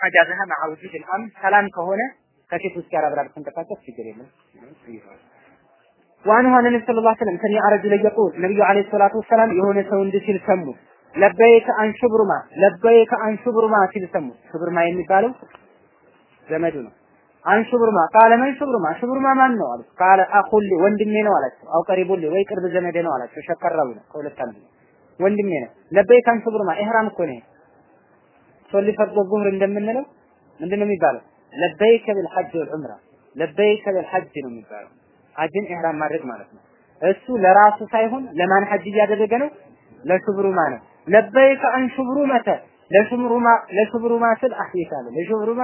أجازها مع وجود الأمن ሰላም ከሆነ ከሴቶች ጋር አብራ ብትንቀሳቀስ ችግር የለም። وعنه أن النبي صلى الله عليه وسلم سمع رجلا يقول ነብዩ عليه الصلاة والسلام የሆነ ሰው እንዲህ ሲል ሰሙ لبيك عن شبرمة لبيك عن شبرمة ሲል ሰሙ። ሹብሩማ የሚባለው ዘመዱ ነው። عن شبرمة قال من شبرمة ሹብሩማ ማን ነው አሉት። قال أخ لي ወንድሜ ነው አላቸው። أو قريب لي ወይ ቅርብ ዘመዴ ነው አላቸው። شك الراوي ነው ከሁለት አንዱ ወንድሜ ነው። لبيك عن شبرمة ኢህራም እኮ ነው። صلي فرض الظهر እንደምንለው ምንድነው የሚባለው? لبيك بالحج والعمرة لبيك بالحج ነው የሚባለው። ሐጅን ኢህራም ማድረግ ማለት ነው። እሱ ለራሱ ሳይሆን ለማን ሐጅ እያደረገ ነው? ለሹብሩማ ነው። لبيك عن شبرمة ለሹብሩማ ለሹብሩማ ስል አህይታለ ለሹብሩማ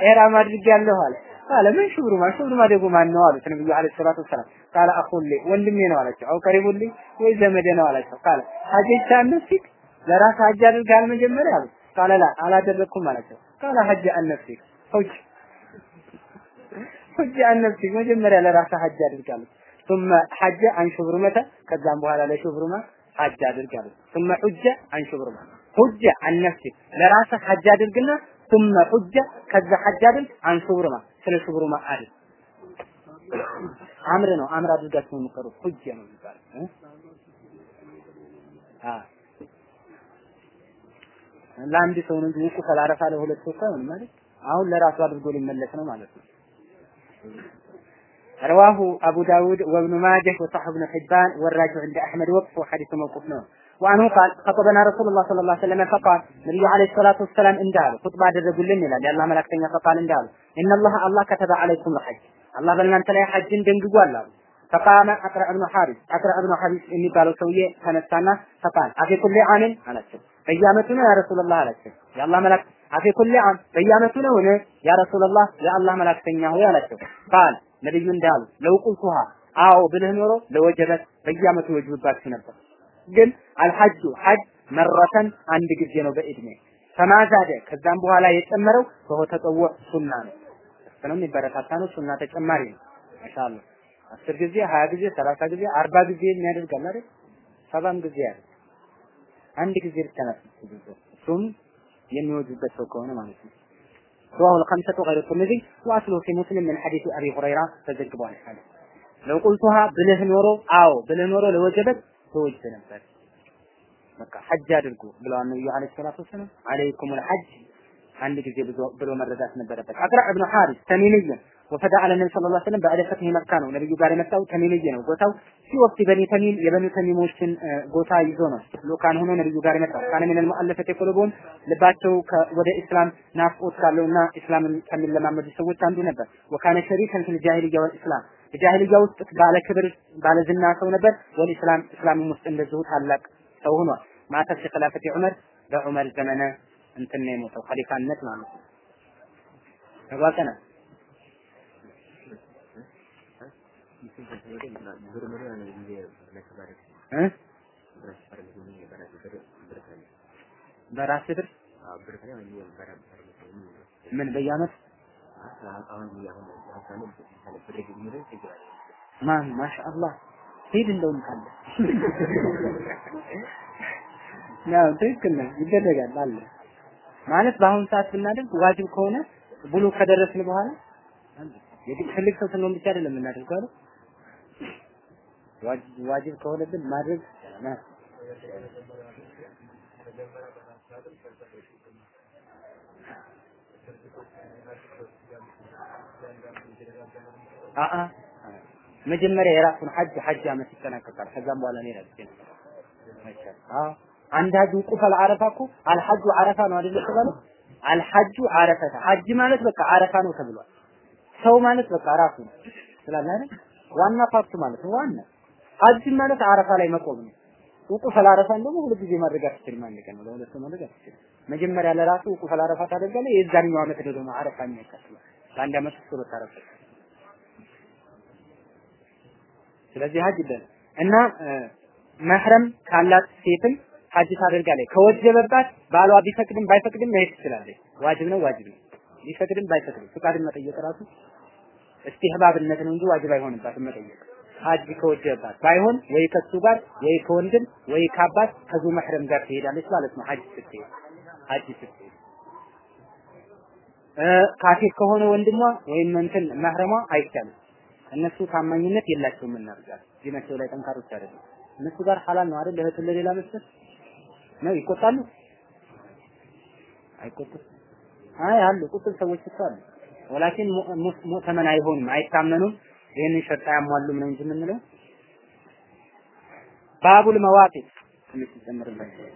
ኢህራም አድርጌያለሁ አለ። قال من شبرمة ሹብሩማ ደግሞ ማን ነው አሉት ነብዩ عليه الصلاة والسلام። قال أخ لي ወንድሜ ነው አላቸው። أو قريب لي ወይ ዘመዴ ነው አላቸው። قال حججت عن نفسك ለራስ ሐጅ አድርጋል መጀመሪያ አሉት። ቃለ ላ አላደረኩም አላቸው። ቃለ ሐጅ አን ነፍሲክ ሁጅ ሁጅ አን ነፍሲክ መጀመሪያ ለራስ ሐጅ አድርጋለሁ። ثم حج عن شبرمة ከዛም በኋላ ለሹብሩማ ሐጅ አድርጋለሁ። ثم حج عن شبرمة ሁጅ عن ነፍሲክ ለራስህ ሐጅ አድርግና ثم حج ከዛ ሐጅ አድርግ عن شبرمة ስለ ሹብሩማ አድርግ አምር ነው አምር አድርጋችሁ ነው የምትቀሩት ሁጅ ነው የሚባለው እ አ ለአንድ ሰው ነው እንጂ ውቁፍ አላረፋ ለሁለት ሰው ሳይሆን ማለት አሁን ለራሱ አድርጎ ሊመለስ ነው ማለት ነው። رواه أبو داود وابن ماجه وصحح ابن حبان والراجع عند أحمد وقف وحديث موقوف نوع وعنه قال خطبنا رسول الله صلى الله عليه وسلم فقال نبي عليه الصلاة والسلام إن داروا خطبة درجل لنا لأن الله ملك تنيا فقال إن داروا إن الله الله كتب عليكم الحج الله بلنا أنت لا حج دنجوا الله فقام أقرأ ابن حارث أقرأ ابن حارث إني قالوا سوية تنسانا فقال أفي كل عام أنا በየዓመቱ ነው ያ ረሱላህ አላቸው። የአላህ መልአክ አፊ ኩሊ ዓም በየዓመቱ ነው ነ ያ ረሱላህ የአላህ መልአክተኛ ሆይ አላቸው። ቃል ነብዩ እንዳሉ ለው ቁልቱሃ አዎ ብልህ ኖሮ ለወጀበት በየዓመቱ ይወጅብባችሁ ነበር። ግን አልሐጁ ሐጅ መረተን አንድ ጊዜ ነው በእድሜ ፈማዛደ ከዛም በኋላ የጨመረው በሆ ተጠወዕ ሱና ነው። ነው የሚበረታታ ነው። ሱና ተጨማሪ ነው። ማሻአላህ አስር ጊዜ ሀያ ጊዜ ሰላሳ ጊዜ አርባ ጊዜ የሚያደርጋል አይደል? ሰባም ጊዜ ያለ አንድ ጊዜ ብቻ ናት እሱም የሚወጁበት ሰው ከሆነ ማለት ነው። رواه الخمسة غير الترمذي وأصله في مسلم من حديث أبي هريرة تذكروا الحديث لو قلتها بله نورو أو بله نورو لوجبت توجد نفسك በቃ ሐጅ አድርጉ ብለዋል ነብዩ አለይሂ ሰላቱ ወሰላም አለይኩም الحج አንድ ጊዜ ብሎ መረዳት ነበረበት አቅራ ኢብኑ ሐሪስ ተሚሚይ ወፈዳ አለ ነቢ ሰለላሁ ዐለይሂ ወሰለም በዕለ መካ ነው ነብዩ ጋር የመጣው ተሚምዬ ነው ጎታው ሲወፍቲ በኒ ተሚም የበኒ ተሚሞችን ጎታ ይዞ ነው ሎካን ሆኖ ነብዩ ጋር የመጣው። ካነ ሚነል ሙአለፈት የቁሉቡን ልባቸው ወደ ኢስላም ናፍቆት ካለውና ኢስላምን ከሚለማመዱ ሰዎች አንዱ ነበር። ወካነ ሸሪከን ፊል ጃሂልያ ወልኢስላም በጃሂልያ ውስጥ ባለ ክብር ባለ ዝና ሰው ነበር። ወልኢስላም እስላምም ውስጥ እንደዚሁ ታላቅ ሰው ሆኗል። ማተፍ ኸላፈት ዑመር በዑመር ዘመነ እንትን ነው የሞተው። ኸሊፋነት ማለት ነው። ተጓቀናል በራስ ብር? ምን በየአመት ማን? ማሻአላህ። ሂድ እንደውም ካለ። ነው ትክክል ነው። ይደረጋል አለ። ማለት በአሁን ሰዓት ብናደርግ ዋጅብ ከሆነ ብሉ ከደረስን በኋላ የግድ ትልቅ ሰው ስንሆን ብቻ አይደለም የምናደርገው አይደል ዋጅብ ከሆነብን ማድረግ አአ መጀመሪያ የራሱን ሐጅ ሐጅ አመት ይጠናቀቃል። ከዛም በኋላ ነው ይላል። አዎ አንድ ሐጅ ውቁፍ አልዓረፋ እኮ አልሐጁ አረፋ ነው አይደል የተባለው? አልሐጁ አረፈተ ሐጅ ማለት በቃ አረፋ ነው ተብሏል። ሰው ማለት በቃ ራሱ ነው ስላለ አይደል? ዋና ፓርቱ ማለት ነው። ዋና ሐጅ ማለት አረፋ ላይ መቆም ነው። ውቁፍ አልዓረፋን ደግሞ ሁለት ጊዜ ማድረግ አትችልም። አንድ ቀን ነው ለሁለት ማድረግ አትችልም። መጀመሪያ ለራሱ ውቁፍ አልዓረፋ ታደርጋለህ። የዛኛው አመት ደግሞ አረፋ የሚያካትለው በአንድ አመት ውስጥ ሁለት አረፋ ስለዚህ ሀጅ ይደረግ እና መህረም ካላት ሴትም ሀጅ ታደርጋለች። ከወጀበባት ባሏ ቢፈቅድም ባይፈቅድም መሄድ ትችላለች። ዋጅብ ነው ዋጅብ ነው። ቢፈቅድም ባይፈቅድም ፍቃድን መጠየቅ ራሱ እስቲህባብነት ነው እንጂ ዋጅብ አይሆንባትም መጠየቅ። ሀጅ ከወጀበባት ባይሆን ወይ ከሱ ጋር ወይ ከወንድም ወይ ከአባት ከዙ መህረም ጋር ትሄዳለች ማለት ነው። ሀጅ ስትሄድ ሀጅ ስትሄድ ካፊር ከሆነ ወንድሟ ወይም እንትን መህረሟ አይቻልም። እነሱ ታማኝነት የላቸውም እናርጋል ዲናቸው ላይ ጠንካሮች አይደለም። እነሱ ጋር ሐላል ነው አይደል? እህትን ለሌላ መስጠት ነው። ይቆጣሉ? አይቆጡም? አይ አሉ ቁጥር ሰዎች እኮ ወላኪን ሙተመን አይሆኑም፣ አይታመኑም። ይህንን ሸርጥ አያሟሉም ነው እንጂ የምንለው። ባቡል መዋቂት ትንሽ ይጨምርላቸው